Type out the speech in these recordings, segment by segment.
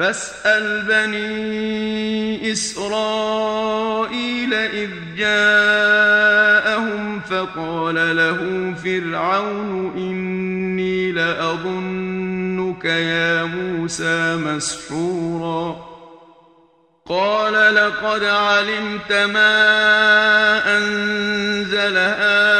فاسأل بني إسرائيل إذ جاءهم فقال له فرعون إني لأظنك يا موسى مسحورا. قال لقد علمت ما أنزل هذا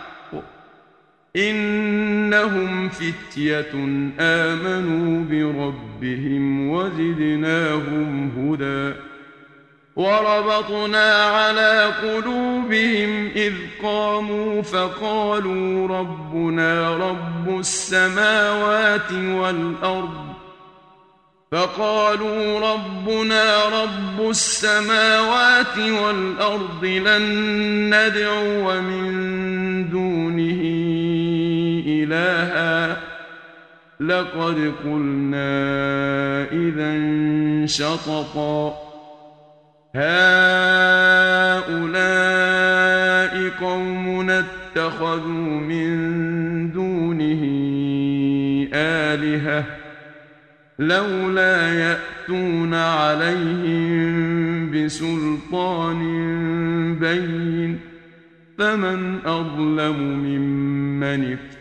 إنهم فتية آمنوا بربهم وزدناهم هدى. وربطنا على قلوبهم إذ قاموا فقالوا ربنا رب السماوات والأرض. فقالوا ربنا رب السماوات والأرض لن ندعو من دونه إلها. لقد قلنا إذا شططا. هؤلاء قومنا اتخذوا من دونه آلهة. لولا يأتون عليهم بسلطان بين. فمن أظلم ممن افتر